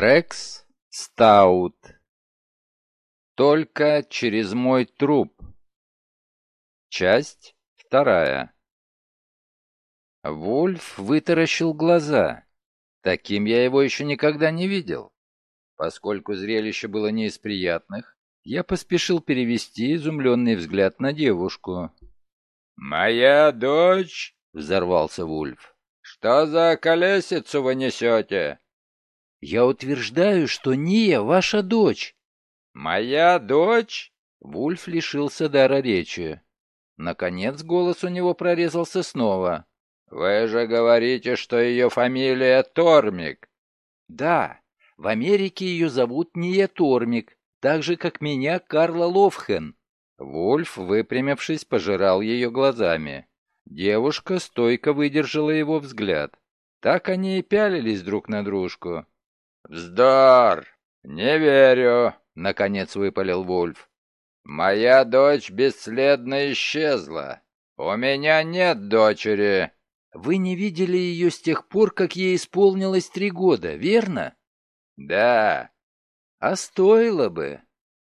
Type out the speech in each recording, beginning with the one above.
Рекс Стаут. Только через мой труп. Часть вторая. Вульф вытаращил глаза. Таким я его еще никогда не видел. Поскольку зрелище было не из приятных, я поспешил перевести изумленный взгляд на девушку. «Моя дочь?» — взорвался Вульф. «Что за колесицу вы несете?» «Я утверждаю, что Ния ваша дочь». «Моя дочь?» Вульф лишился дара речи. Наконец голос у него прорезался снова. «Вы же говорите, что ее фамилия Тормик». «Да, в Америке ее зовут Ния Тормик, так же, как меня Карла Ловхен». Вульф, выпрямившись, пожирал ее глазами. Девушка стойко выдержала его взгляд. Так они и пялились друг на дружку. «Вздор! Не верю!» — наконец выпалил Вульф. «Моя дочь бесследно исчезла. У меня нет дочери». «Вы не видели ее с тех пор, как ей исполнилось три года, верно?» «Да». «А стоило бы.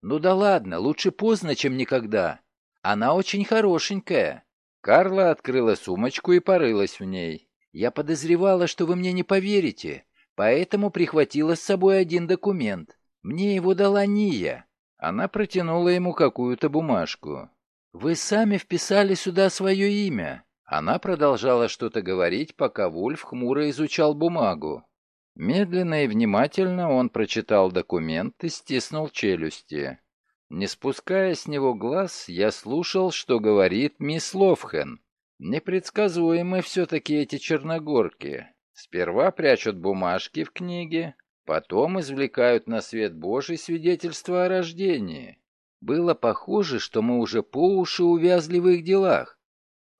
Ну да ладно, лучше поздно, чем никогда. Она очень хорошенькая». Карла открыла сумочку и порылась в ней. «Я подозревала, что вы мне не поверите, поэтому прихватила с собой один документ. Мне его дала Ния». Она протянула ему какую-то бумажку. «Вы сами вписали сюда свое имя». Она продолжала что-то говорить, пока Вульф хмуро изучал бумагу. Медленно и внимательно он прочитал документ и стиснул челюсти. Не спуская с него глаз, я слушал, что говорит мисс Ловхен. Непредсказуемы все-таки эти черногорки. Сперва прячут бумажки в книге, потом извлекают на свет Божий свидетельство о рождении. Было похоже, что мы уже по уши увязли в их делах.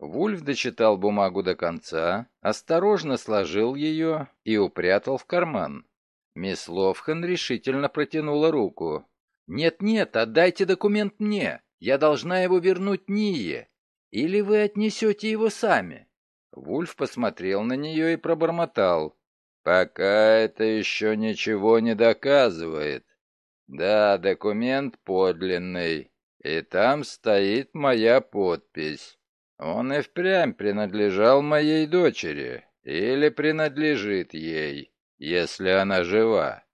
Вульф дочитал бумагу до конца, осторожно сложил ее и упрятал в карман. Мисс Ловхан решительно протянула руку. «Нет-нет, отдайте документ мне. Я должна его вернуть Ние. Или вы отнесете его сами?» Вульф посмотрел на нее и пробормотал. «Пока это еще ничего не доказывает. Да, документ подлинный, и там стоит моя подпись. Он и впрямь принадлежал моей дочери, или принадлежит ей, если она жива.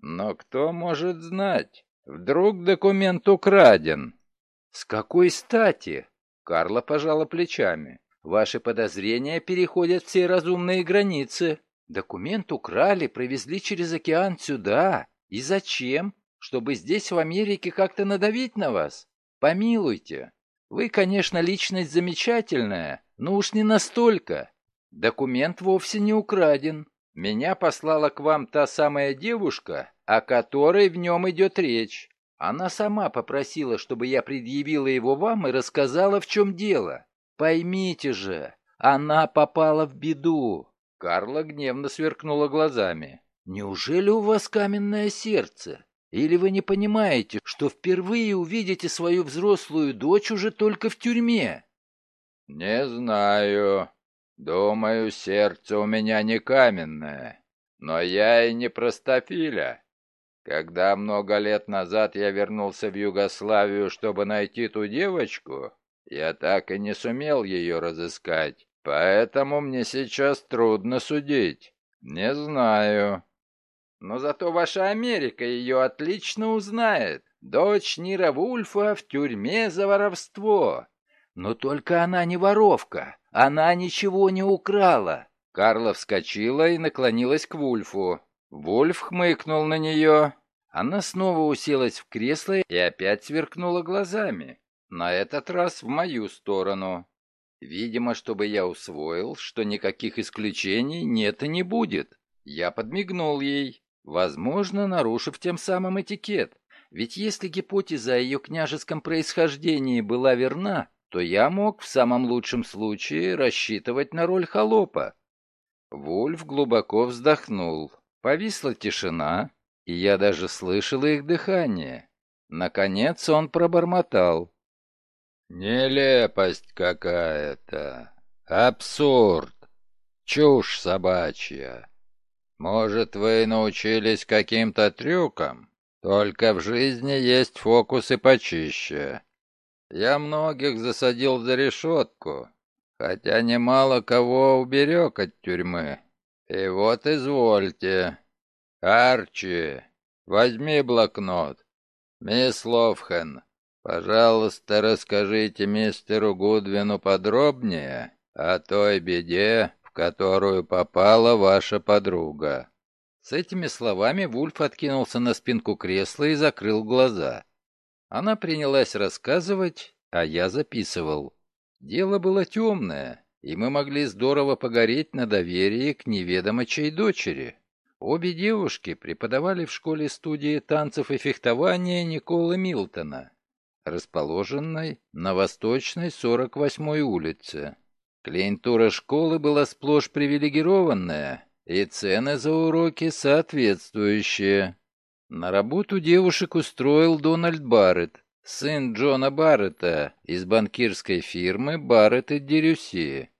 Но кто может знать? Вдруг документ украден? С какой стати? Карла пожала плечами. Ваши подозрения переходят все разумные границы. Документ украли, провезли через океан сюда. И зачем? Чтобы здесь, в Америке, как-то надавить на вас? Помилуйте. Вы, конечно, личность замечательная, но уж не настолько. Документ вовсе не украден. Меня послала к вам та самая девушка, о которой в нем идет речь. Она сама попросила, чтобы я предъявила его вам и рассказала, в чем дело. Поймите же, она попала в беду. Карла гневно сверкнула глазами. Неужели у вас каменное сердце? Или вы не понимаете, что впервые увидите свою взрослую дочь уже только в тюрьме? Не знаю. Думаю, сердце у меня не каменное. Но я и не простофиля. Когда много лет назад я вернулся в Югославию, чтобы найти ту девочку, я так и не сумел ее разыскать. Поэтому мне сейчас трудно судить. Не знаю. Но зато ваша Америка ее отлично узнает. Дочь Нира Вульфа в тюрьме за воровство. Но только она не воровка. Она ничего не украла. Карла вскочила и наклонилась к Вульфу. Вульф хмыкнул на нее. Она снова уселась в кресло и опять сверкнула глазами. На этот раз в мою сторону. Видимо, чтобы я усвоил, что никаких исключений нет и не будет. Я подмигнул ей возможно, нарушив тем самым этикет. Ведь если гипотеза о ее княжеском происхождении была верна, то я мог в самом лучшем случае рассчитывать на роль холопа. Вульф глубоко вздохнул. Повисла тишина, и я даже слышал их дыхание. Наконец он пробормотал. «Нелепость какая-то! Абсурд! Чушь собачья! Может, вы научились каким-то трюкам? Только в жизни есть фокусы почище. Я многих засадил за решетку, хотя немало кого уберег от тюрьмы. И вот извольте. Арчи, возьми блокнот. Мисс Ловхен, пожалуйста, расскажите мистеру Гудвину подробнее о той беде, в которую попала ваша подруга. С этими словами Вульф откинулся на спинку кресла и закрыл глаза. Она принялась рассказывать, а я записывал. Дело было темное, и мы могли здорово погореть на доверие к неведомо чьей дочери. Обе девушки преподавали в школе-студии танцев и фехтования Николы Милтона, расположенной на восточной 48-й улице. Клиентура школы была сплошь привилегированная, и цены за уроки соответствующие. На работу девушек устроил Дональд Барретт, сын Джона Барретта из банкирской фирмы Барретт и Дерюси.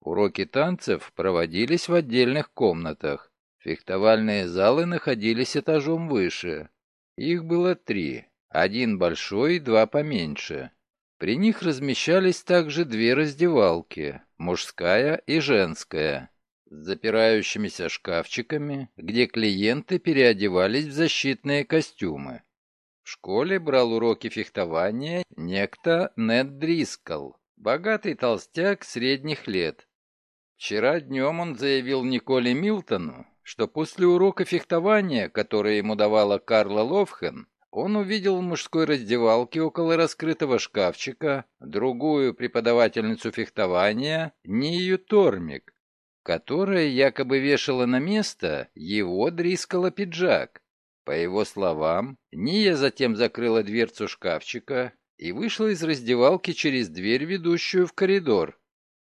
Уроки танцев проводились в отдельных комнатах. Фехтовальные залы находились этажом выше. Их было три, один большой два поменьше. При них размещались также две раздевалки, мужская и женская с запирающимися шкафчиками, где клиенты переодевались в защитные костюмы. В школе брал уроки фехтования некто Нед Дрискл, богатый толстяк средних лет. Вчера днем он заявил Николе Милтону, что после урока фехтования, которое ему давала Карла Ловхен, он увидел в мужской раздевалке около раскрытого шкафчика другую преподавательницу фехтования, Нию Тормик, которая якобы вешала на место его дрискала пиджак. По его словам, Ния затем закрыла дверцу шкафчика и вышла из раздевалки через дверь, ведущую в коридор.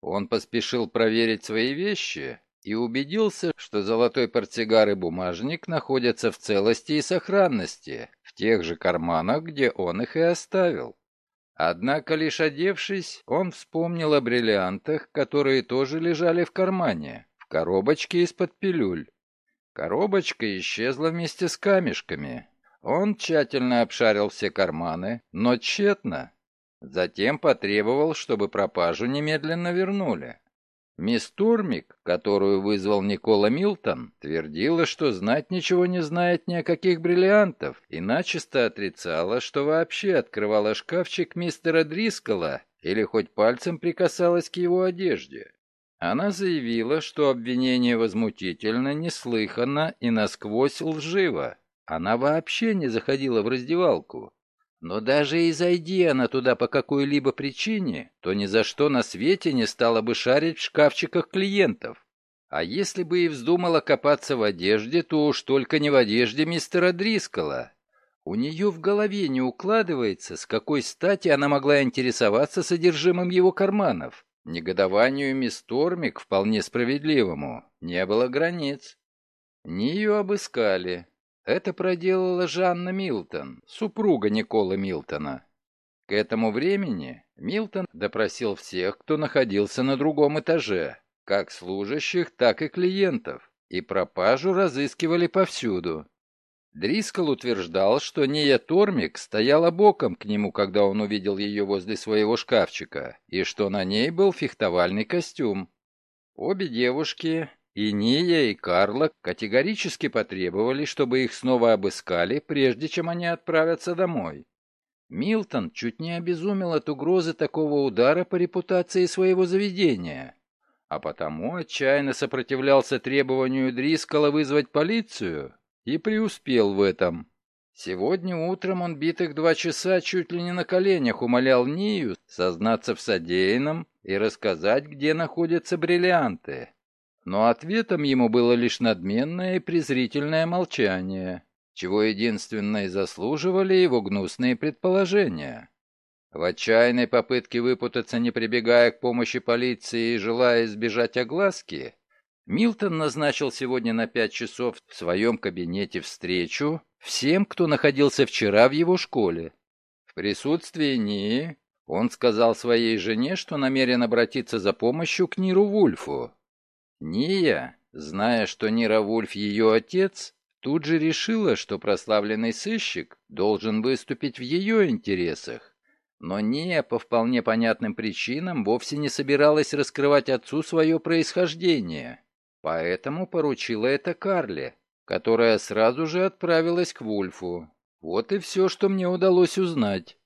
Он поспешил проверить свои вещи и убедился, что золотой портсигар и бумажник находятся в целости и сохранности, тех же карманах, где он их и оставил. Однако, лишь одевшись, он вспомнил о бриллиантах, которые тоже лежали в кармане, в коробочке из-под пилюль. Коробочка исчезла вместе с камешками. Он тщательно обшарил все карманы, но тщетно. Затем потребовал, чтобы пропажу немедленно вернули. Мисс Турмик, которую вызвал Никола Милтон, твердила, что знать ничего не знает ни о каких бриллиантов, и начисто отрицала, что вообще открывала шкафчик мистера Дрискола или хоть пальцем прикасалась к его одежде. Она заявила, что обвинение возмутительно, неслыханно и насквозь лживо. Она вообще не заходила в раздевалку. Но даже и зайди она туда по какой-либо причине, то ни за что на свете не стала бы шарить в шкафчиках клиентов. А если бы и вздумала копаться в одежде, то уж только не в одежде мистера Дрискола. У нее в голове не укладывается, с какой стати она могла интересоваться содержимым его карманов. Негодованию мисс Тормик, вполне справедливому, не было границ. Нию обыскали, это проделала Жанна Милтон, супруга Никола Милтона. К этому времени Милтон допросил всех, кто находился на другом этаже, как служащих, так и клиентов, и пропажу разыскивали повсюду. Дрискл утверждал, что Ния Тормик стояла боком к нему, когда он увидел ее возле своего шкафчика, и что на ней был фехтовальный костюм. Обе девушки и Ния, и Карла категорически потребовали, чтобы их снова обыскали, прежде чем они отправятся домой. Милтон чуть не обезумел от угрозы такого удара по репутации своего заведения, а потому отчаянно сопротивлялся требованию Дрискала вызвать полицию и преуспел в этом. Сегодня утром он битых два часа чуть ли не на коленях умолял Нию сознаться в содеянном и рассказать, где находятся бриллианты но ответом ему было лишь надменное и презрительное молчание, чего единственно и заслуживали его гнусные предположения. В отчаянной попытке выпутаться, не прибегая к помощи полиции и желая избежать огласки, Милтон назначил сегодня на пять часов в своем кабинете встречу всем, кто находился вчера в его школе. В присутствии Нии он сказал своей жене, что намерен обратиться за помощью к Ниру Вульфу, Ния зная, что Нира Вульф ее отец, тут же решила, что прославленный сыщик должен выступить в ее интересах. Но не по вполне понятным причинам вовсе не собиралась раскрывать отцу свое происхождение. Поэтому поручила это Карле, которая сразу же отправилась к Вульфу. Вот и все, что мне удалось узнать.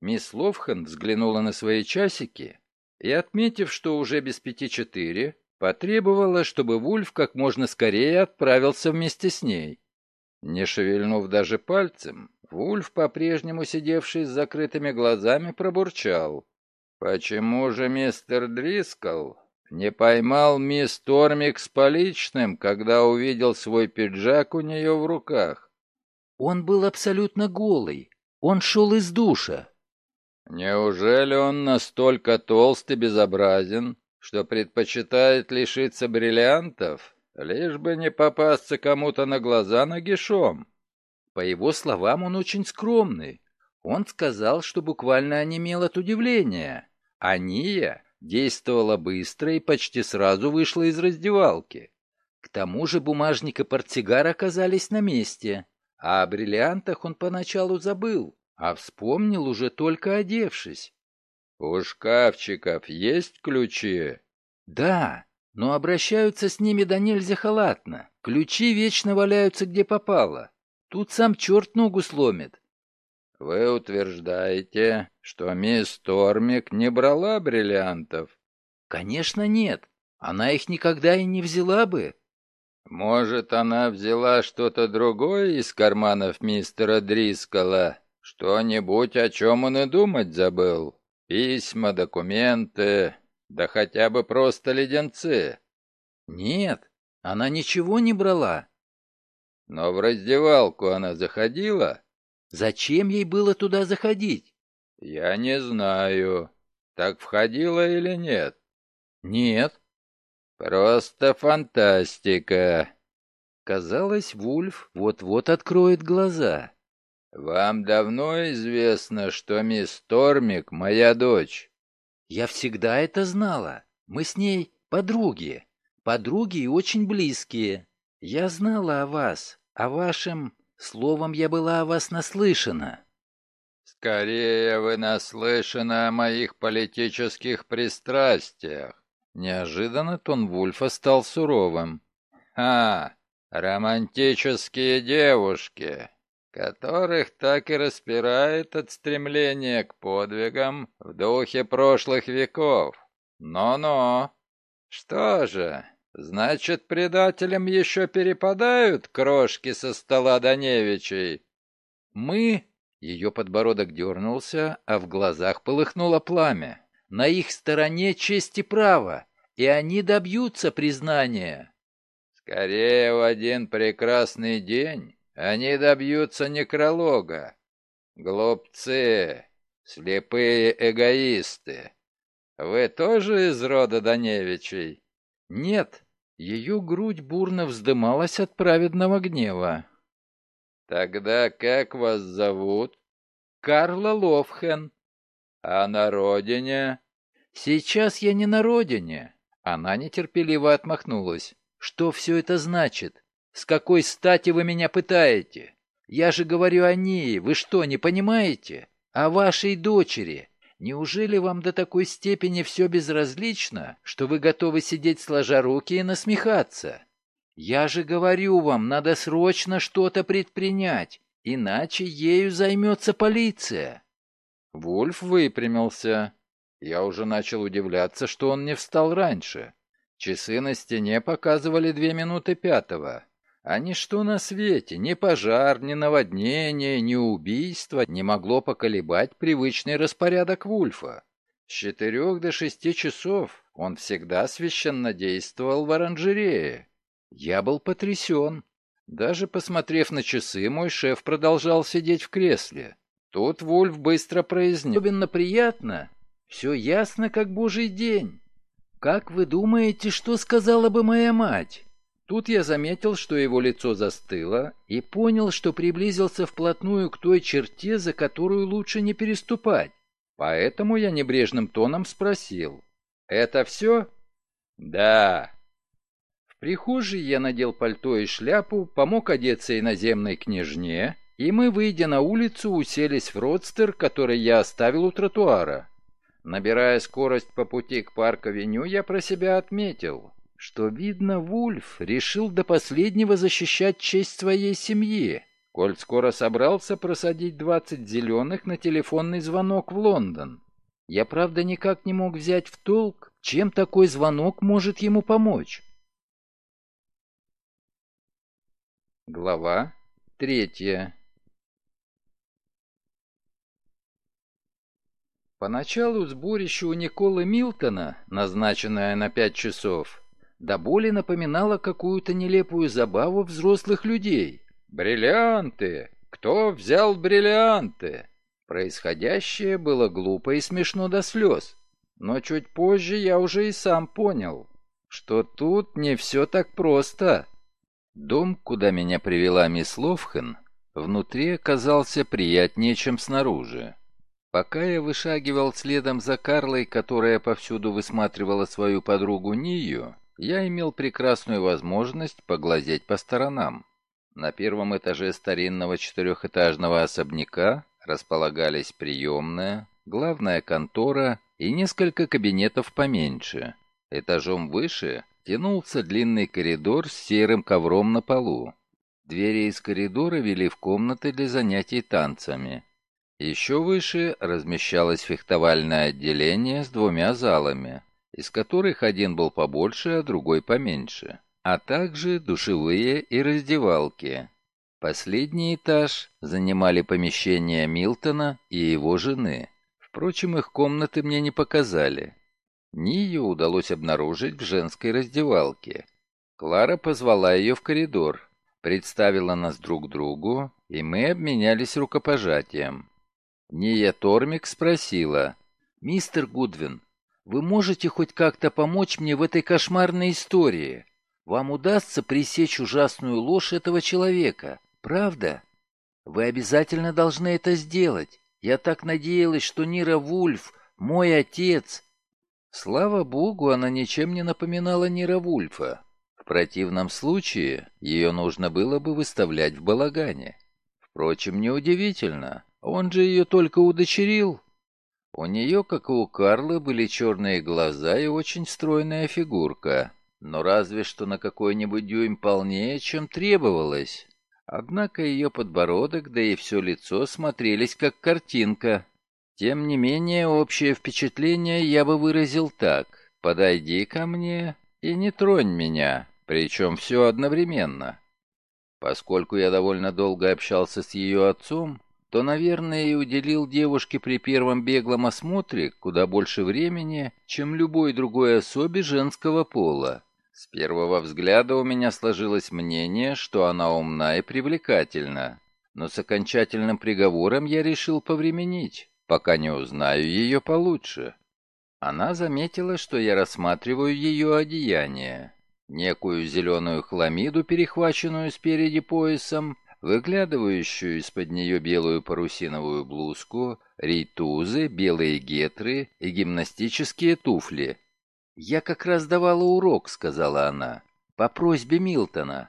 Мисс Ловхан взглянула на свои часики и, отметив, что уже без пяти четыре, потребовала, чтобы Вульф как можно скорее отправился вместе с ней. Не шевельнув даже пальцем, Вульф, по-прежнему сидевший с закрытыми глазами, пробурчал. «Почему же мистер Дрискл не поймал мисс Тормик с поличным, когда увидел свой пиджак у нее в руках?» «Он был абсолютно голый. Он шел из душа». «Неужели он настолько толст и безобразен, что предпочитает лишиться бриллиантов, лишь бы не попасться кому-то на глаза нагишом?» По его словам, он очень скромный. Он сказал, что буквально онемел от удивления. А Ния действовала быстро и почти сразу вышла из раздевалки. К тому же бумажник и портсигар оказались на месте, а о бриллиантах он поначалу забыл, а вспомнил уже только одевшись. «У шкафчиков есть ключи?» «Да, но обращаются с ними до нельзя халатно. Ключи вечно валяются где попало. Тут сам черт ногу сломит. Вы утверждаете, что мисс Тормик не брала бриллиантов? Конечно, нет. Она их никогда и не взяла бы. Может, она взяла что-то другое из карманов мистера Дрискала? Что-нибудь, о чем он и думать забыл? Письма, документы, да хотя бы просто леденцы? Нет, она ничего не брала. Но в раздевалку она заходила? Зачем ей было туда заходить? Я не знаю. Так входила или нет? Нет. Просто фантастика. Казалось, Вульф вот-вот откроет глаза. Вам давно известно, что мисс Тормик моя дочь? Я всегда это знала. Мы с ней подруги. Подруги и очень близкие. Я знала о вас, о вашем... Словом, я была о вас наслышана. Скорее вы наслышаны о моих политических пристрастиях. Неожиданно тон Вульфа стал суровым. А, романтические девушки, которых так и распирает от стремления к подвигам в духе прошлых веков. Но-но. Что же, Значит, предателям еще перепадают крошки со стола Даневичей? Мы... Ее подбородок дернулся, а в глазах полыхнуло пламя. На их стороне честь и право, и они добьются признания. Скорее, в один прекрасный день они добьются некролога. Глупцы, слепые эгоисты. Вы тоже из рода Даневичей? Нет, ее грудь бурно вздымалась от праведного гнева. «Тогда как вас зовут?» «Карла Ловхен». «А на родине?» «Сейчас я не на родине». Она нетерпеливо отмахнулась. «Что все это значит? С какой стати вы меня пытаете? Я же говорю о ней, вы что, не понимаете? О вашей дочери, Неужели вам до такой степени все безразлично, что вы готовы сидеть сложа руки и насмехаться? Я же говорю вам, надо срочно что-то предпринять, иначе ею займется полиция. Вульф выпрямился. Я уже начал удивляться, что он не встал раньше. Часы на стене показывали две минуты пятого. А ничто на свете, ни пожар, ни наводнение, ни убийство не могло поколебать привычный распорядок Вульфа. С четырех до шести часов он всегда священно действовал в оранжерее. Я был потрясен. Даже посмотрев на часы, мой шеф продолжал сидеть в кресле. Тут Вульф быстро произнес. «Особенно приятно. Все ясно, как божий день. Как вы думаете, что сказала бы моя мать?» Тут я заметил, что его лицо застыло, и понял, что приблизился вплотную к той черте, за которую лучше не переступать. Поэтому я небрежным тоном спросил. «Это все?» «Да». В прихожей я надел пальто и шляпу, помог одеться иноземной княжне, и мы, выйдя на улицу, уселись в родстер, который я оставил у тротуара. Набирая скорость по пути к парк-авеню, я про себя отметил, что, видно, Вульф решил до последнего защищать честь своей семьи, коль скоро собрался просадить 20 зеленых на телефонный звонок в Лондон. Я, правда, никак не мог взять в толк, чем такой звонок может ему помочь. Глава третья Поначалу сборище у Николы Милтона, назначенное на пять часов, до боли напоминало какую-то нелепую забаву взрослых людей. «Бриллианты! Кто взял бриллианты?» Происходящее было глупо и смешно до слез. Но чуть позже я уже и сам понял, что тут не все так просто. Дом, куда меня привела мисс Ловхен, внутри оказался приятнее, чем снаружи. Пока я вышагивал следом за Карлой, которая повсюду высматривала свою подругу Нию, я имел прекрасную возможность поглазеть по сторонам. На первом этаже старинного четырехэтажного особняка располагались приемная, главная контора и несколько кабинетов поменьше. Этажом выше тянулся длинный коридор с серым ковром на полу. Двери из коридора вели в комнаты для занятий танцами. Еще выше размещалось фехтовальное отделение с двумя залами, из которых один был побольше, а другой поменьше, а также душевые и раздевалки. Последний этаж занимали помещения Милтона и его жены. Впрочем, их комнаты мне не показали. Нию удалось обнаружить в женской раздевалке. Клара позвала ее в коридор, представила нас друг другу, и мы обменялись рукопожатием. Ния Тормик спросила, «Мистер Гудвин, вы можете хоть как-то помочь мне в этой кошмарной истории? Вам удастся пресечь ужасную ложь этого человека, правда? Вы обязательно должны это сделать. Я так надеялась, что Нира Вульф, мой отец...» Слава богу, она ничем не напоминала Нира Вульфа. В противном случае ее нужно было бы выставлять в балагане. Впрочем, неудивительно. Он же ее только удочерил. У нее, как и у Карлы, были черные глаза и очень стройная фигурка, но разве что на какой-нибудь дюйм полнее, чем требовалось. Однако ее подбородок, да и все лицо смотрелись как картинка. Тем не менее, общее впечатление я бы выразил так. «Подойди ко мне и не тронь меня», причем все одновременно. Поскольку я довольно долго общался с ее отцом, то, наверное, и уделил девушке при первом беглом осмотре куда больше времени, чем любой другой особе женского пола. С первого взгляда у меня сложилось мнение, что она умна и привлекательна, но с окончательным приговором я решил повременить, пока не узнаю ее получше. Она заметила, что я рассматриваю ее одеяние, некую зеленую хламиду, перехваченную спереди поясом, выглядывающую из-под нее белую парусиновую блузку, рейтузы, белые гетры и гимнастические туфли. «Я как раз давала урок», — сказала она, — «по просьбе Милтона.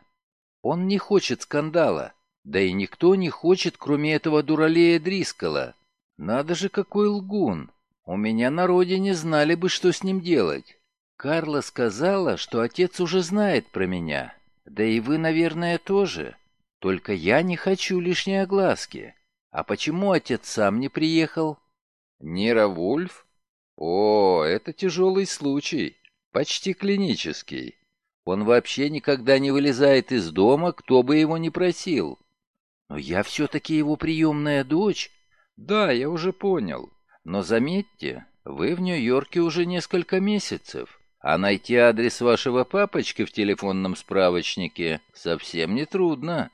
Он не хочет скандала, да и никто не хочет, кроме этого дуралея Дрискала. Надо же, какой лгун! У меня на родине знали бы, что с ним делать. Карла сказала, что отец уже знает про меня, да и вы, наверное, тоже». Только я не хочу лишней огласки. А почему отец сам не приехал? Нира Вульф? О, это тяжелый случай. Почти клинический. Он вообще никогда не вылезает из дома, кто бы его ни просил. Но я все-таки его приемная дочь. Да, я уже понял. Но заметьте, вы в Нью-Йорке уже несколько месяцев, а найти адрес вашего папочки в телефонном справочнике совсем не трудно.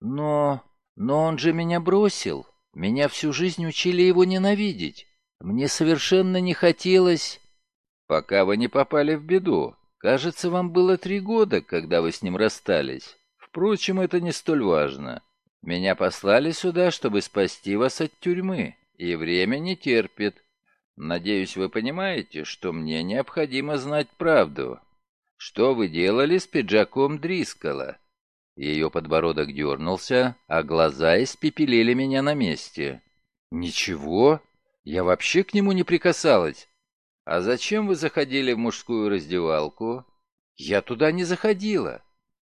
Но... но он же меня бросил. Меня всю жизнь учили его ненавидеть. Мне совершенно не хотелось... Пока вы не попали в беду. Кажется, вам было три года, когда вы с ним расстались. Впрочем, это не столь важно. Меня послали сюда, чтобы спасти вас от тюрьмы, и время не терпит. Надеюсь, вы понимаете, что мне необходимо знать правду. Что вы делали с пиджаком Дрискала?» Ее подбородок дернулся, а глаза испепелили меня на месте. «Ничего, я вообще к нему не прикасалась. А зачем вы заходили в мужскую раздевалку?» «Я туда не заходила.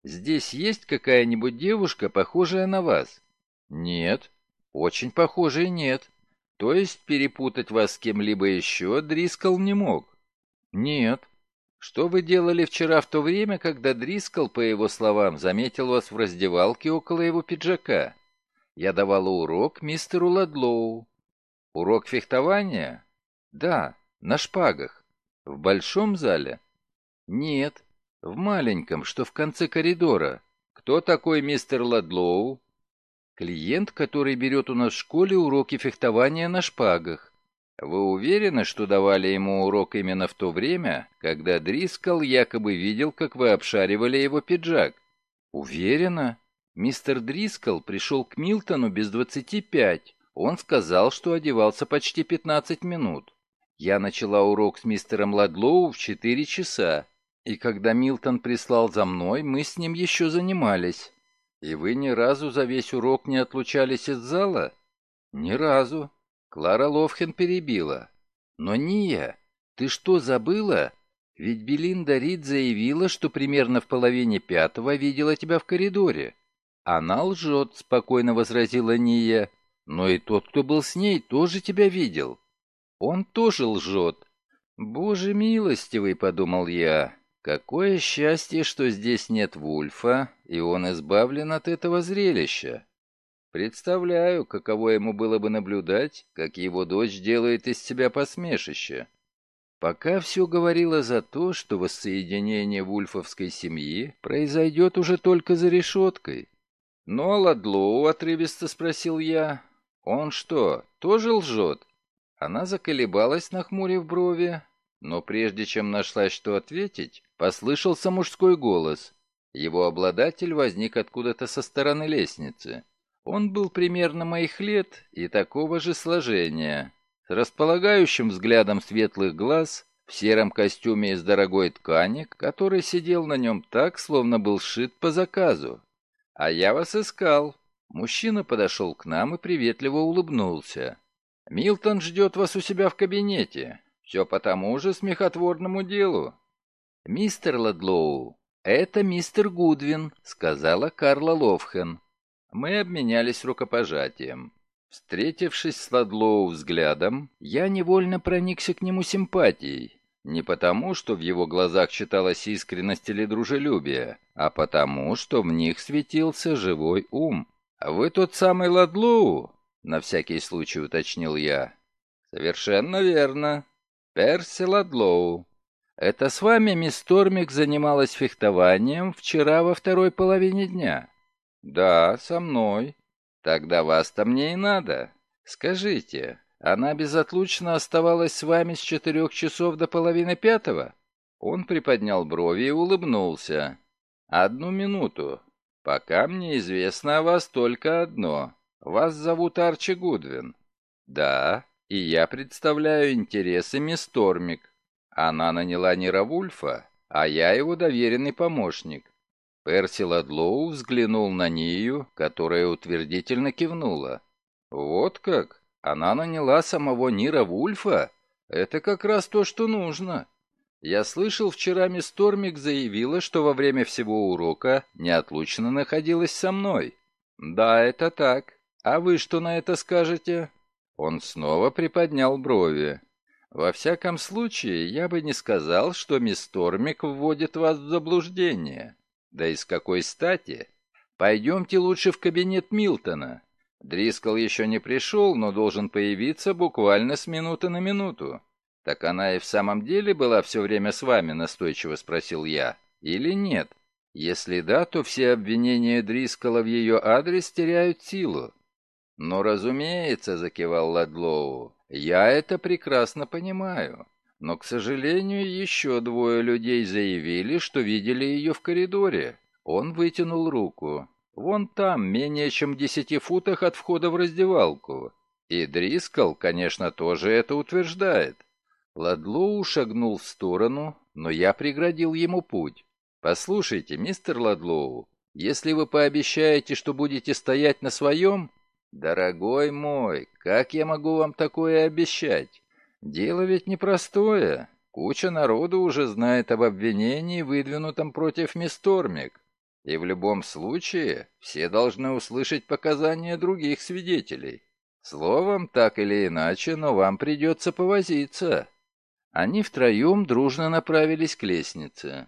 Здесь есть какая-нибудь девушка, похожая на вас?» «Нет, очень похожая нет. То есть перепутать вас с кем-либо еще Дрискал не мог?» «Нет. Что вы делали вчера в то время, когда Дрискал, по его словам, заметил вас в раздевалке около его пиджака? Я давала урок мистеру Ладлоу. Урок фехтования? Да, на шпагах. В большом зале? Нет, в маленьком, что в конце коридора. Кто такой мистер Ладлоу? Клиент, который берет у нас в школе уроки фехтования на шпагах. Вы уверены, что давали ему урок именно в то время, когда Дрискал якобы видел, как вы обшаривали его пиджак? Уверена. Мистер Дрискал пришел к Милтону без двадцати пять. Он сказал, что одевался почти пятнадцать минут. Я начала урок с мистером Ладлоу в четыре часа, и когда Милтон прислал за мной, мы с ним еще занимались. И вы ни разу за весь урок не отлучались из зала? Ни разу. Клара Ловхен перебила. «Но, Ния, ты что, забыла? Ведь Белинда Рид заявила, что примерно в половине пятого видела тебя в коридоре». «Она лжет», — спокойно возразила Ния. «Но и тот, кто был с ней, тоже тебя видел». «Он тоже лжет». «Боже милостивый», — подумал я, — «какое счастье, что здесь нет Вульфа, и он избавлен от этого зрелища». Представляю, каково ему было бы наблюдать, как его дочь делает из себя посмешище. Пока все говорило за то, что воссоединение вульфовской семьи произойдет уже только за решеткой. «Ну, а Ладлоу?» — отрывисто спросил я. «Он что, тоже лжет?» Она заколебалась, нахмурив брови, но прежде чем нашлась, что ответить, послышался мужской голос. Его обладатель возник откуда-то со стороны лестницы. Он был примерно моих лет и такого же сложения, с располагающим взглядом светлых глаз, в сером костюме из дорогой ткани, который сидел на нем так, словно был сшит по заказу. «А я вас искал». Мужчина подошел к нам и приветливо улыбнулся. «Милтон ждет вас у себя в кабинете. Все по тому же смехотворному делу». «Мистер Ладлоу, это мистер Гудвин», — сказала Карла Ловхен. Мы обменялись рукопожатием. Встретившись с Ладлоу взглядом, я невольно проникся к нему симпатией. Не потому, что в его глазах читалась искренность или дружелюбие, а потому, что в них светился живой ум. «Вы тот самый Ладлоу?» — на всякий случай уточнил я. «Совершенно верно. Перси Ладлоу. Это с вами мисс Тормик занималась фехтованием вчера во второй половине дня?» «Да, со мной. Тогда вас-то мне и надо. Скажите, она безотлучно оставалась с вами с четырех часов до половины пятого?» Он приподнял брови и улыбнулся. «Одну минуту. Пока мне известно о вас только одно. Вас зовут Арчи Гудвин». «Да, и я представляю интересы мисс Тормик. Она наняла не Равульфа, а я его доверенный помощник. Перси Ладлоу взглянул на Нию, которая утвердительно кивнула. «Вот как? Она наняла самого Нира Вульфа? Это как раз то, что нужно. Я слышал, вчера мисс Тормик заявила, что во время всего урока неотлучно находилась со мной. Да, это так. А вы что на это скажете?» Он снова приподнял брови. «Во всяком случае, я бы не сказал, что мисс Тормик вводит вас в заблуждение. Да и с какой стати? Пойдемте лучше в кабинет Милтона. Дрискл еще не пришел, но должен появиться буквально с минуты на минуту. Так она и в самом деле была все время с вами, настойчиво спросил я. Или нет? Если да, то все обвинения Дрискала в ее адрес теряют силу. «Ну, разумеется», — закивал Ладлоу, — «я это прекрасно понимаю. Но, к сожалению, еще двое людей заявили, что видели ее в коридоре. Он вытянул руку. Вон там, менее чем в десяти футах от входа в раздевалку. И Дрискал, конечно, тоже это утверждает. Ладлоу шагнул в сторону, но я преградил ему путь. «Послушайте, мистер Ладлоу, если вы пообещаете, что будете стоять на своем...» «Дорогой мой, как я могу вам такое обещать? Дело ведь непростое. Куча народу уже знает об обвинении, выдвинутом против мисс Тормик. И в любом случае все должны услышать показания других свидетелей. Словом, так или иначе, но вам придется повозиться». Они втроем дружно направились к лестнице.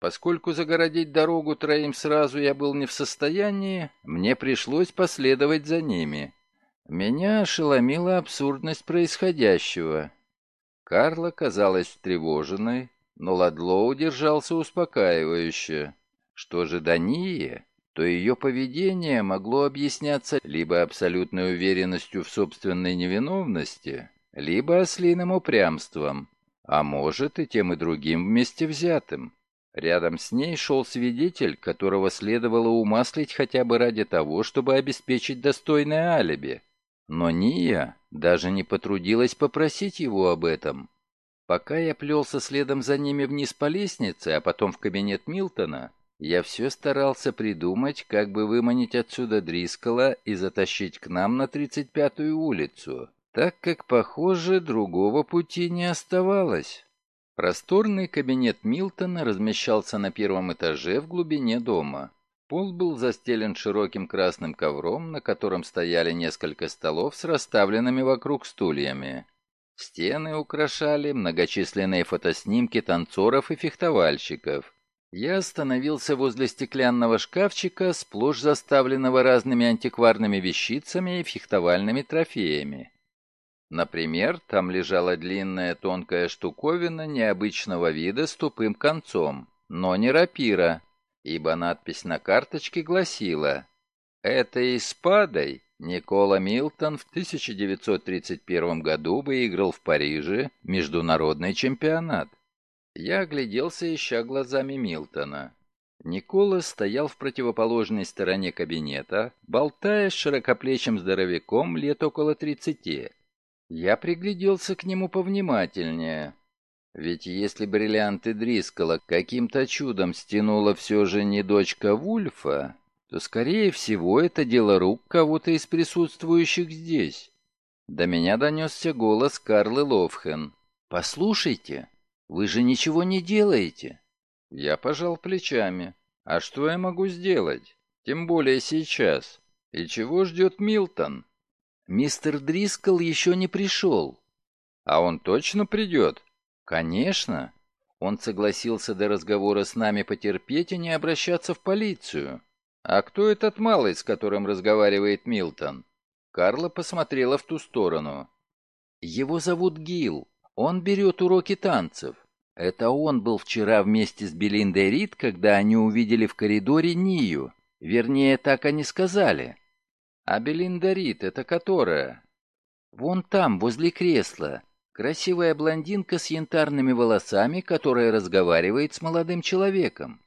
Поскольку загородить дорогу троим сразу я был не в состоянии, мне пришлось последовать за ними. Меня ошеломила абсурдность происходящего. Карла казалась встревоженной, но Ладлоу держался успокаивающе. Что же до Нии, то ее поведение могло объясняться либо абсолютной уверенностью в собственной невиновности, либо ослиным упрямством, а может и тем и другим вместе взятым. Рядом с ней шел свидетель, которого следовало умаслить хотя бы ради того, чтобы обеспечить достойное алиби. Но Ния даже не потрудилась попросить его об этом. Пока я плелся следом за ними вниз по лестнице, а потом в кабинет Милтона, я все старался придумать, как бы выманить отсюда Дрискала и затащить к нам на 35-ю улицу, так как, похоже, другого пути не оставалось. Просторный кабинет Милтона размещался на первом этаже в глубине дома. Пол был застелен широким красным ковром, на котором стояли несколько столов с расставленными вокруг стульями. Стены украшали многочисленные фотоснимки танцоров и фехтовальщиков. Я остановился возле стеклянного шкафчика, сплошь заставленного разными антикварными вещицами и фехтовальными трофеями. Например, там лежала длинная тонкая штуковина необычного вида с тупым концом, но не рапира, ибо надпись на карточке гласила «Этой спадой Никола Милтон в 1931 году выиграл в Париже международный чемпионат. Я огляделся, ища глазами Милтона. Никола стоял в противоположной стороне кабинета, болтая с широкоплечим здоровяком лет около тридцати. Я пригляделся к нему повнимательнее. Ведь если бриллианты Дрискала каким-то чудом стянула все же не дочка Вульфа, то, скорее всего, это дело рук кого-то из присутствующих здесь. До меня донесся голос Карлы Ловхен. «Послушайте, вы же ничего не делаете». Я пожал плечами. «А что я могу сделать? Тем более сейчас. И чего ждет Милтон?» «Мистер Дрискл еще не пришел». «А он точно придет?» «Конечно. Он согласился до разговора с нами потерпеть и не обращаться в полицию». «А кто этот малый, с которым разговаривает Милтон?» Карла посмотрела в ту сторону. «Его зовут Гил. Он берет уроки танцев. Это он был вчера вместе с Белиндой Рид, когда они увидели в коридоре Нию. Вернее, так они сказали. А Белинда Рид — это которая?» «Вон там, возле кресла. Красивая блондинка с янтарными волосами, которая разговаривает с молодым человеком.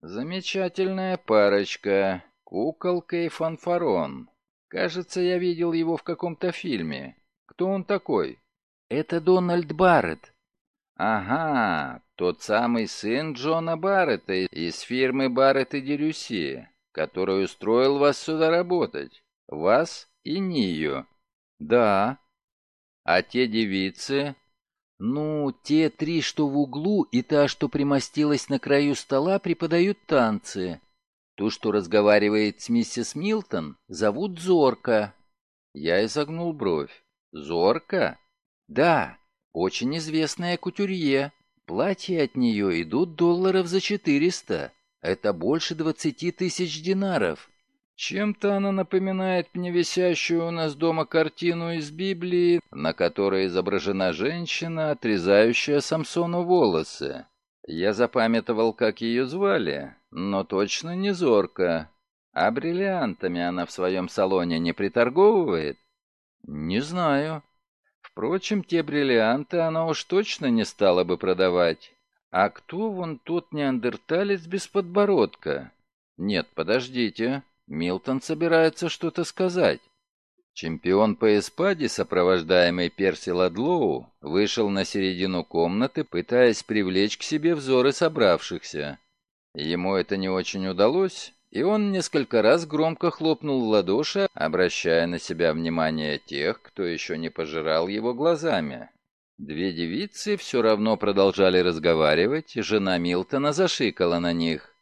Замечательная парочка. Куколка и фанфарон. Кажется, я видел его в каком-то фильме. Кто он такой? Это Дональд Барретт. Ага, тот самый сын Джона Барретта из фирмы Барретт и Дерюси, который устроил вас сюда работать. Вас и Нию. Да. А те девицы, «Ну, те три, что в углу, и та, что примостилась на краю стола, преподают танцы. Ту, что разговаривает с миссис Милтон, зовут Зорка». Я изогнул бровь. «Зорка?» «Да, очень известная кутюрье. Платья от нее идут долларов за четыреста. Это больше двадцати тысяч динаров. Чем-то она напоминает мне висящую у нас дома картину из Библии, на которой изображена женщина, отрезающая Самсону волосы. Я запамятовал, как ее звали, но точно не зорко. А бриллиантами она в своем салоне не приторговывает? Не знаю. Впрочем, те бриллианты она уж точно не стала бы продавать. А кто вон тот неандерталец без подбородка? Нет, подождите. Милтон собирается что-то сказать. Чемпион по эспаде, сопровождаемый Перси Ладлоу, вышел на середину комнаты, пытаясь привлечь к себе взоры собравшихся. Ему это не очень удалось, и он несколько раз громко хлопнул в ладоши, обращая на себя внимание тех, кто еще не пожирал его глазами. Две девицы все равно продолжали разговаривать, жена Милтона зашикала на них.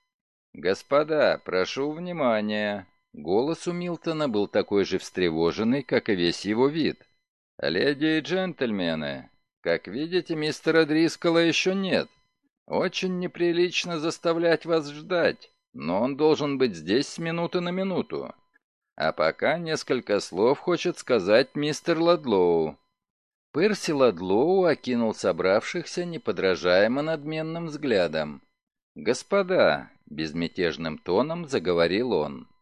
«Господа, прошу внимания!» Голос у Милтона был такой же встревоженный, как и весь его вид. «Леди и джентльмены, как видите, мистера Дрискала еще нет. Очень неприлично заставлять вас ждать, но он должен быть здесь с минуты на минуту. А пока несколько слов хочет сказать мистер Ладлоу». Перси Ладлоу окинул собравшихся неподражаемо надменным взглядом. «Господа», — безмятежным тоном заговорил он, —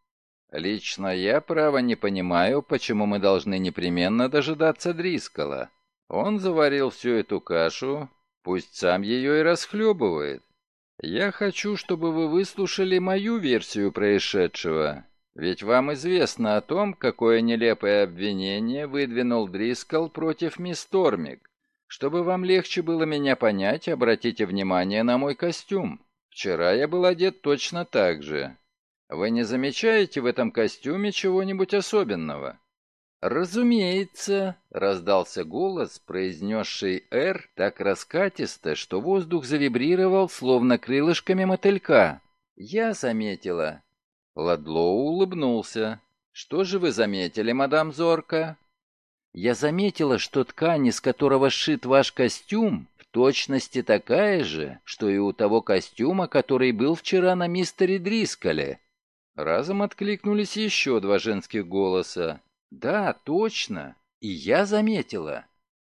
Лично я, право, не понимаю, почему мы должны непременно дожидаться Дрискала. Он заварил всю эту кашу, пусть сам ее и расхлебывает. Я хочу, чтобы вы выслушали мою версию происшедшего, ведь вам известно о том, какое нелепое обвинение выдвинул Дрискал против мисс Тормик. Чтобы вам легче было меня понять, обратите внимание на мой костюм. Вчера я был одет точно так же. Вы не замечаете в этом костюме чего-нибудь особенного?» «Разумеется», — раздался голос, произнесший «Р» так раскатисто, что воздух завибрировал, словно крылышками мотылька. «Я заметила». Ладлоу улыбнулся. «Что же вы заметили, мадам Зорка?» «Я заметила, что ткань, из которого сшит ваш костюм, точности такая же, что и у того костюма, который был вчера на мистере Дрискале. Разом откликнулись еще два женских голоса. «Да, точно. И я заметила».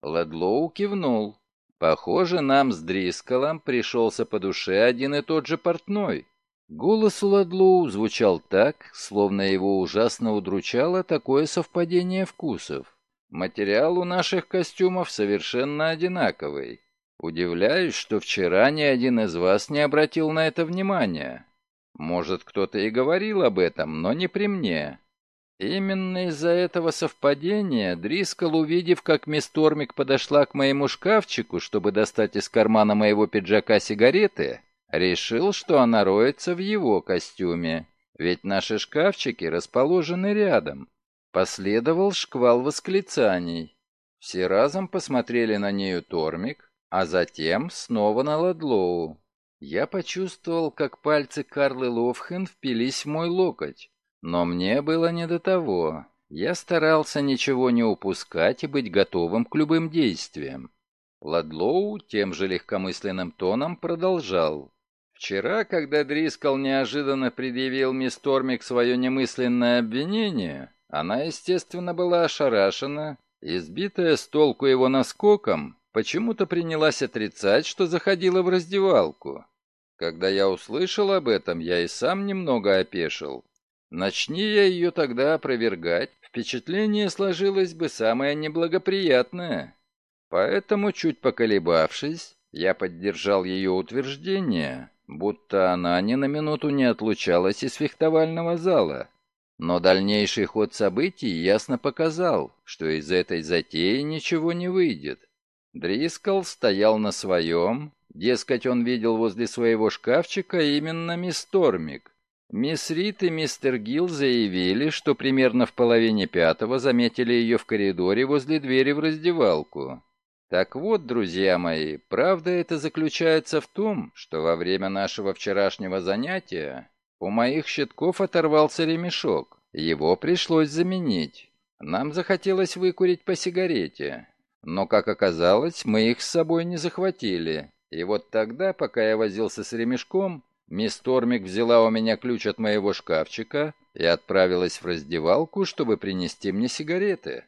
Ладлоу кивнул. «Похоже, нам с Дрискалом пришелся по душе один и тот же портной». Голос у Ладлоу звучал так, словно его ужасно удручало такое совпадение вкусов. Материал у наших костюмов совершенно одинаковый. Удивляюсь, что вчера ни один из вас не обратил на это внимания. Может, кто-то и говорил об этом, но не при мне. Именно из-за этого совпадения Дрискал, увидев, как мисс Тормик подошла к моему шкафчику, чтобы достать из кармана моего пиджака сигареты, решил, что она роется в его костюме, ведь наши шкафчики расположены рядом. Последовал шквал восклицаний. Все разом посмотрели на нею Тормик, а затем снова на Ладлоу. Я почувствовал, как пальцы Карлы Ловхен впились в мой локоть. Но мне было не до того. Я старался ничего не упускать и быть готовым к любым действиям. Ладлоу тем же легкомысленным тоном продолжал. Вчера, когда Дрискал неожиданно предъявил мисс Тормик свое немысленное обвинение, она, естественно, была ошарашена, избитая с толку его наскоком, почему-то принялась отрицать, что заходила в раздевалку. Когда я услышал об этом, я и сам немного опешил. Начни я ее тогда опровергать, впечатление сложилось бы самое неблагоприятное. Поэтому, чуть поколебавшись, я поддержал ее утверждение, будто она ни на минуту не отлучалась из фехтовального зала. Но дальнейший ход событий ясно показал, что из этой затеи ничего не выйдет. Дрискл стоял на своем, Дескать, он видел возле своего шкафчика именно мисс Тормик. Мисс Рит и мистер Гилл заявили, что примерно в половине пятого заметили ее в коридоре возле двери в раздевалку. Так вот, друзья мои, правда это заключается в том, что во время нашего вчерашнего занятия у моих щитков оторвался ремешок. Его пришлось заменить. Нам захотелось выкурить по сигарете. Но, как оказалось, мы их с собой не захватили. И вот тогда, пока я возился с ремешком, мисс Тормик взяла у меня ключ от моего шкафчика и отправилась в раздевалку, чтобы принести мне сигареты.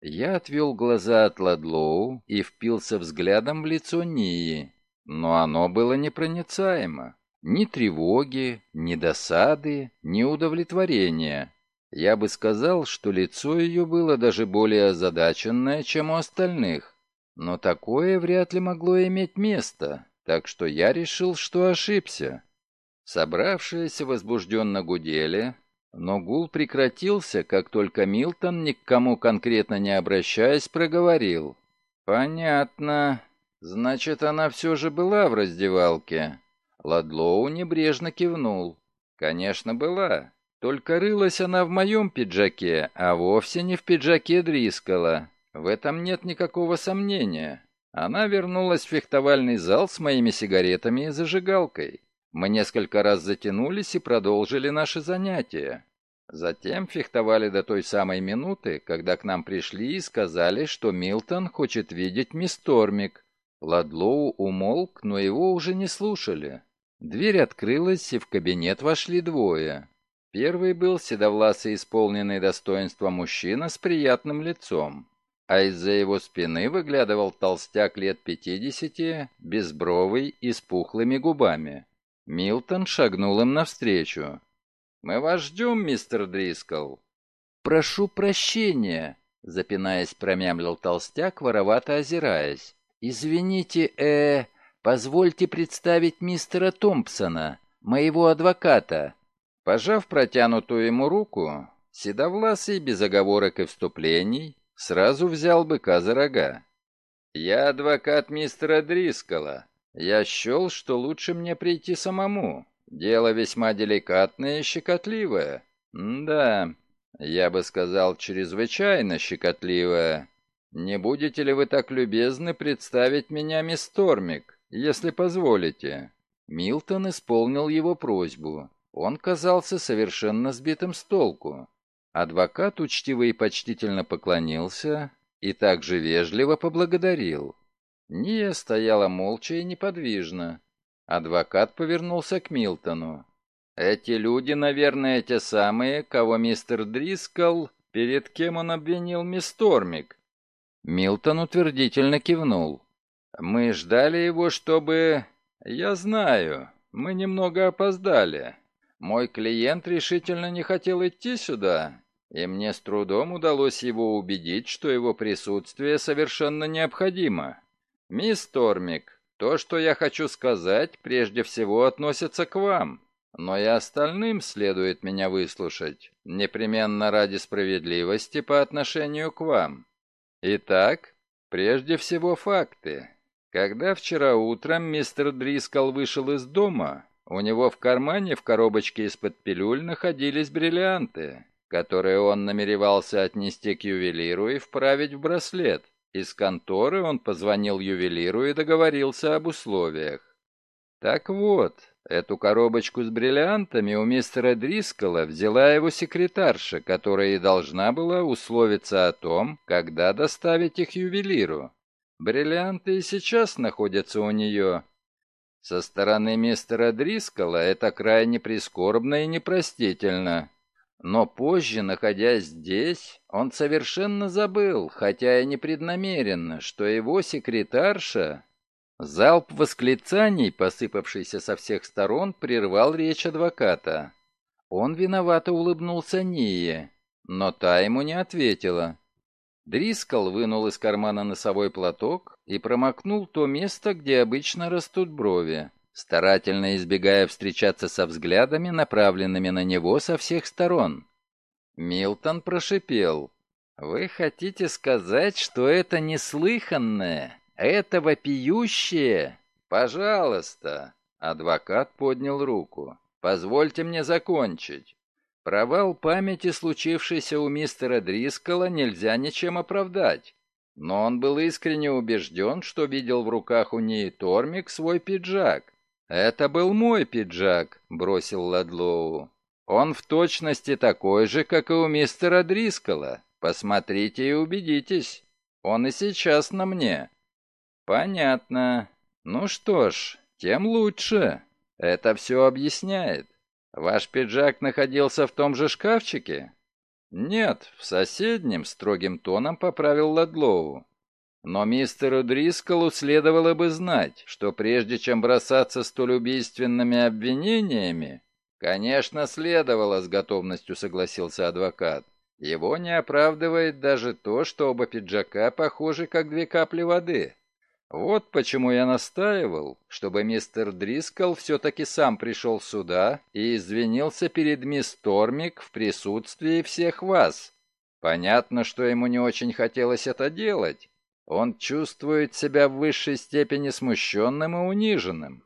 Я отвел глаза от Ладлоу и впился взглядом в лицо Нии, но оно было непроницаемо. Ни тревоги, ни досады, ни удовлетворения. Я бы сказал, что лицо ее было даже более озадаченное, чем у остальных. Но такое вряд ли могло иметь место, так что я решил, что ошибся. Собравшиеся возбужденно гудели, Но гул прекратился, как только Милтон, ни к кому конкретно не обращаясь, проговорил. «Понятно. Значит, она все же была в раздевалке». Ладлоу небрежно кивнул. «Конечно, была. Только рылась она в моем пиджаке, а вовсе не в пиджаке Дрискала. В этом нет никакого сомнения. Она вернулась в фехтовальный зал с моими сигаретами и зажигалкой. Мы несколько раз затянулись и продолжили наши занятия. Затем фехтовали до той самой минуты, когда к нам пришли и сказали, что Милтон хочет видеть мисс Тормик. Ладлоу умолк, но его уже не слушали. Дверь открылась, и в кабинет вошли двое. Первый был седовласый, исполненный достоинства мужчина с приятным лицом, а из-за его спины выглядывал толстяк лет пятидесяти, безбровый и с пухлыми губами. Милтон шагнул им навстречу. «Мы вас ждем, мистер Дрискл». «Прошу прощения», — запинаясь, промямлил толстяк, воровато озираясь. «Извините, э, позвольте представить мистера Томпсона, моего адвоката». Пожав протянутую ему руку, седовласый, без оговорок и вступлений, сразу взял быка за рога. «Я адвокат мистера Дрискала. Я счел, что лучше мне прийти самому. Дело весьма деликатное и щекотливое. да, я бы сказал, чрезвычайно щекотливое. Не будете ли вы так любезны представить меня, мисс Тормик, если позволите?» Милтон исполнил его просьбу. Он казался совершенно сбитым с толку. Адвокат учтиво и почтительно поклонился и также вежливо поблагодарил. Ния стояла молча и неподвижно. Адвокат повернулся к Милтону. «Эти люди, наверное, те самые, кого мистер Дрискл, перед кем он обвинил мисс Тормик». Милтон утвердительно кивнул. «Мы ждали его, чтобы...» «Я знаю, мы немного опоздали. Мой клиент решительно не хотел идти сюда, и мне с трудом удалось его убедить, что его присутствие совершенно необходимо. «Мисс Тормик, то, что я хочу сказать, прежде всего относится к вам, но и остальным следует меня выслушать, непременно ради справедливости по отношению к вам. Итак, прежде всего факты. Когда вчера утром мистер Дрискал вышел из дома, у него в кармане в коробочке из-под пилюль находились бриллианты, которые он намеревался отнести к ювелиру и вправить в браслет. Из конторы он позвонил ювелиру и договорился об условиях. Так вот, эту коробочку с бриллиантами у мистера Дрискала взяла его секретарша, которая и должна была условиться о том, когда доставить их ювелиру. Бриллианты и сейчас находятся у нее. Со стороны мистера Дрискала это крайне прискорбно и непростительно. Но позже, находясь здесь, он совершенно забыл, хотя и непреднамеренно, что его секретарша... Залп восклицаний, посыпавшийся со всех сторон, прервал речь адвоката. Он виновато улыбнулся Ние, но та ему не ответила. Дрискал вынул из кармана носовой платок и промокнул то место, где обычно растут брови старательно избегая встречаться со взглядами, направленными на него со всех сторон. Милтон прошипел. «Вы хотите сказать, что это неслыханное, это вопиющее? Пожалуйста!» Адвокат поднял руку. «Позвольте мне закончить. Провал памяти, случившийся у мистера Дрискала, нельзя ничем оправдать. Но он был искренне убежден, что видел в руках у ней Тормик свой пиджак. «Это был мой пиджак», — бросил Ладлоу. «Он в точности такой же, как и у мистера Дрискала. Посмотрите и убедитесь. Он и сейчас на мне». «Понятно. Ну что ж, тем лучше. Это все объясняет. Ваш пиджак находился в том же шкафчике?» «Нет, в соседнем», — строгим тоном поправил Ладлоу. Но мистеру Дрискалу следовало бы знать, что прежде чем бросаться столь убийственными обвинениями, конечно, следовало, с готовностью согласился адвокат. Его не оправдывает даже то, что оба пиджака похожи как две капли воды. Вот почему я настаивал, чтобы мистер Дрискл все-таки сам пришел сюда и извинился перед мисс Тормик в присутствии всех вас. Понятно, что ему не очень хотелось это делать. Он чувствует себя в высшей степени смущенным и униженным.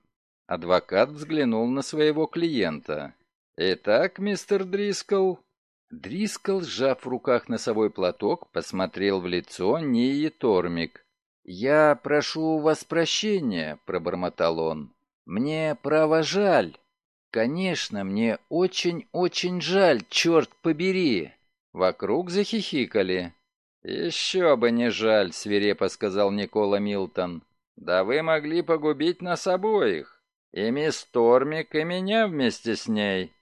Адвокат взглянул на своего клиента. «Итак, мистер Дрискл...» Дрискл, сжав в руках носовой платок, посмотрел в лицо Нии Тормик. «Я прошу у вас прощения», — пробормотал он. «Мне право жаль. Конечно, мне очень-очень жаль, черт побери». Вокруг захихикали. «Еще бы не жаль», — свирепо сказал Никола Милтон. «Да вы могли погубить нас обоих. И мисс Тормик, и меня вместе с ней».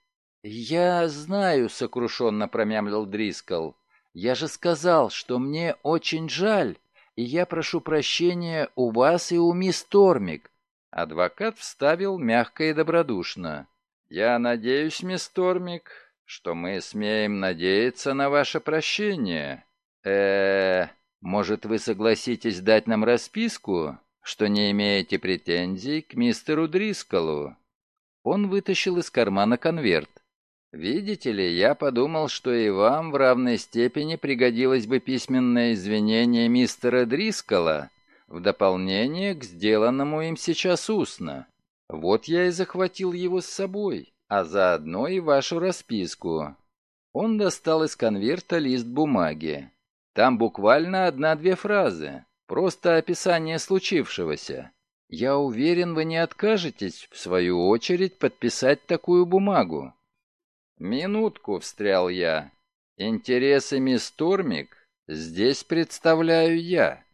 «Я знаю», — сокрушенно промямлил Дрискл. «Я же сказал, что мне очень жаль и я прошу прощения у вас и у мисс Тормик». Адвокат вставил мягко и добродушно. «Я надеюсь, мисс Тормик, что мы смеем надеяться на ваше прощение. э, может, вы согласитесь дать нам расписку, что не имеете претензий к мистеру Дрисколу?» Он вытащил из кармана конверт. Видите ли, я подумал, что и вам в равной степени пригодилось бы письменное извинение мистера Дрискола в дополнение к сделанному им сейчас устно. Вот я и захватил его с собой, а заодно и вашу расписку. Он достал из конверта лист бумаги. Там буквально одна-две фразы, просто описание случившегося. Я уверен, вы не откажетесь, в свою очередь, подписать такую бумагу. «Минутку», — встрял я. «Интересы мисс Тормик здесь представляю я».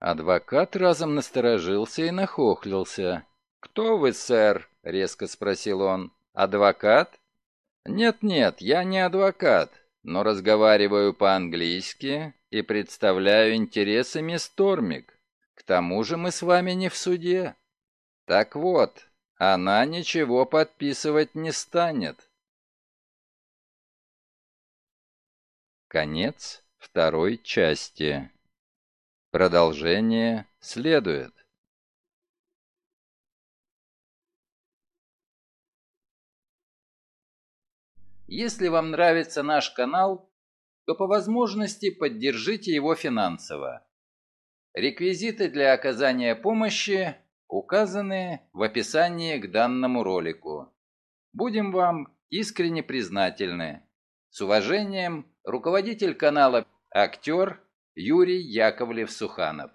Адвокат разом насторожился и нахохлился. «Кто вы, сэр?» — резко спросил он. «Адвокат?» «Нет-нет, я не адвокат, но разговариваю по-английски и представляю интересы мисс Тормик. К тому же мы с вами не в суде. Так вот, она ничего подписывать не станет». Конец второй части. Продолжение следует. Если вам нравится наш канал, то по возможности поддержите его финансово. Реквизиты для оказания помощи указаны в описании к данному ролику. Будем вам искренне признательны. С уважением, руководитель канала «Актер» Юрий Яковлев-Суханов.